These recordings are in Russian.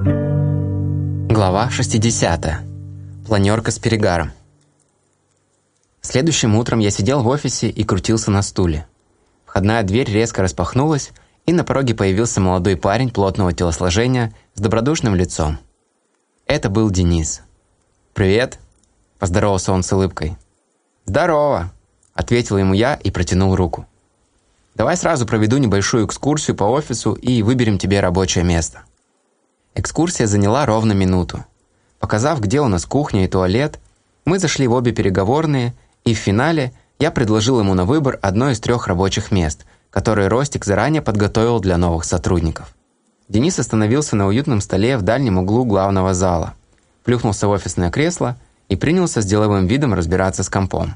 Глава 60. Планерка с перегаром. Следующим утром я сидел в офисе и крутился на стуле. Входная дверь резко распахнулась, и на пороге появился молодой парень плотного телосложения с добродушным лицом. Это был Денис. «Привет!» – поздоровался он с улыбкой. «Здорово!» – ответил ему я и протянул руку. «Давай сразу проведу небольшую экскурсию по офису и выберем тебе рабочее место». Экскурсия заняла ровно минуту. Показав, где у нас кухня и туалет, мы зашли в обе переговорные, и в финале я предложил ему на выбор одно из трех рабочих мест, которые Ростик заранее подготовил для новых сотрудников. Денис остановился на уютном столе в дальнем углу главного зала, плюхнулся в офисное кресло и принялся с деловым видом разбираться с компом.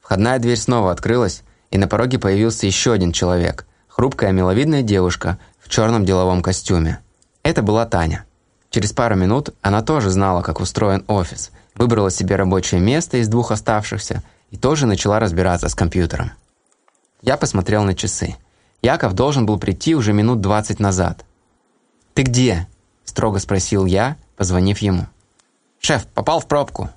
Входная дверь снова открылась, и на пороге появился еще один человек, хрупкая миловидная девушка в черном деловом костюме. Это была Таня. Через пару минут она тоже знала, как устроен офис, выбрала себе рабочее место из двух оставшихся и тоже начала разбираться с компьютером. Я посмотрел на часы. Яков должен был прийти уже минут 20 назад. «Ты где?» – строго спросил я, позвонив ему. «Шеф, попал в пробку!»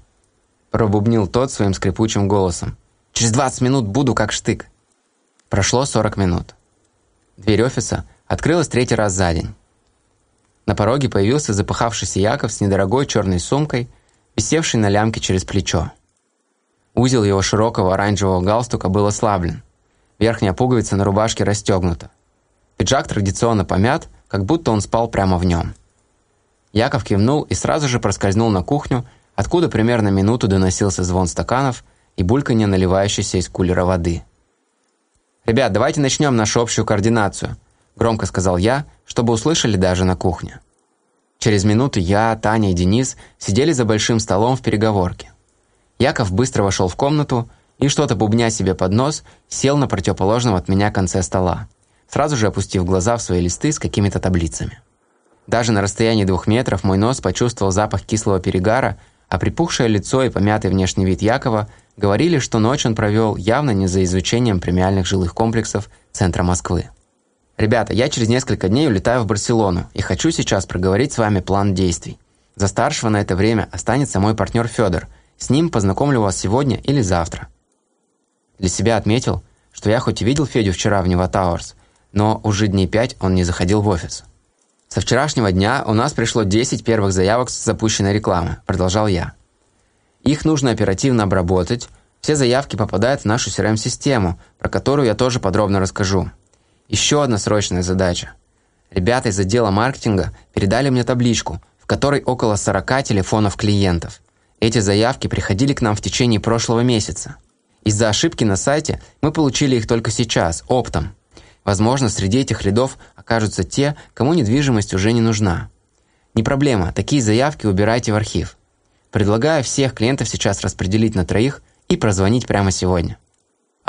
Пробубнил тот своим скрипучим голосом. «Через 20 минут буду как штык!» Прошло 40 минут. Дверь офиса открылась третий раз за день. Пороге появился запыхавшийся Яков с недорогой черной сумкой, висевшей на лямке через плечо. Узел его широкого оранжевого галстука был ослаблен. Верхняя пуговица на рубашке расстегнута. Пиджак традиционно помят, как будто он спал прямо в нем. Яков кивнул и сразу же проскользнул на кухню, откуда примерно минуту доносился звон стаканов и бульканье наливающейся из кулера воды. «Ребят, давайте начнем нашу общую координацию», громко сказал я, чтобы услышали даже на кухне. Через минуту я, Таня и Денис сидели за большим столом в переговорке. Яков быстро вошел в комнату и, что-то бубня себе под нос, сел на противоположном от меня конце стола, сразу же опустив глаза в свои листы с какими-то таблицами. Даже на расстоянии двух метров мой нос почувствовал запах кислого перегара, а припухшее лицо и помятый внешний вид Якова говорили, что ночь он провел явно не за изучением премиальных жилых комплексов центра Москвы. Ребята, я через несколько дней улетаю в Барселону и хочу сейчас проговорить с вами план действий. За старшего на это время останется мой партнер Федор. С ним познакомлю вас сегодня или завтра. Для себя отметил, что я хоть и видел Федю вчера в Нева Тауэрс, но уже дней пять он не заходил в офис. Со вчерашнего дня у нас пришло 10 первых заявок с запущенной рекламы, продолжал я. Их нужно оперативно обработать, все заявки попадают в нашу CRM-систему, про которую я тоже подробно расскажу. Еще одна срочная задача. Ребята из отдела маркетинга передали мне табличку, в которой около 40 телефонов клиентов. Эти заявки приходили к нам в течение прошлого месяца. Из-за ошибки на сайте мы получили их только сейчас, оптом. Возможно, среди этих рядов окажутся те, кому недвижимость уже не нужна. Не проблема, такие заявки убирайте в архив. Предлагаю всех клиентов сейчас распределить на троих и прозвонить прямо сегодня.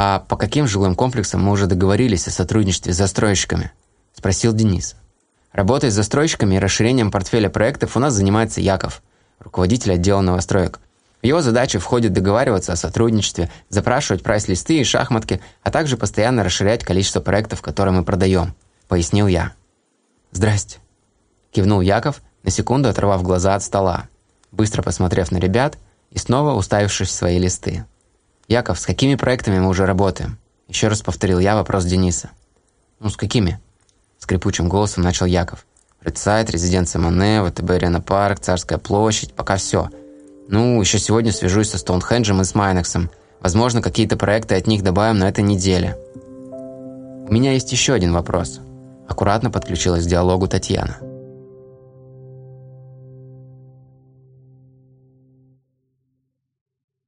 «А по каким жилым комплексам мы уже договорились о сотрудничестве с застройщиками?» – спросил Денис. Работой с застройщиками и расширением портфеля проектов у нас занимается Яков, руководитель отдела новостроек. В его задачи входит договариваться о сотрудничестве, запрашивать прайс-листы и шахматки, а также постоянно расширять количество проектов, которые мы продаем, пояснил я. «Здрасте», – кивнул Яков, на секунду оторвав глаза от стола, быстро посмотрев на ребят и снова уставившись в свои листы. «Яков, с какими проектами мы уже работаем?» Еще раз повторил я вопрос Дениса. «Ну, с какими?» Скрипучим голосом начал Яков. «Редсайт, резиденция Моне, ВТБ Арена Парк, Царская площадь, пока все. Ну, еще сегодня свяжусь со Стоунхенджем и с Майнексом. Возможно, какие-то проекты от них добавим на этой неделе». «У меня есть еще один вопрос». Аккуратно подключилась к диалогу Татьяна.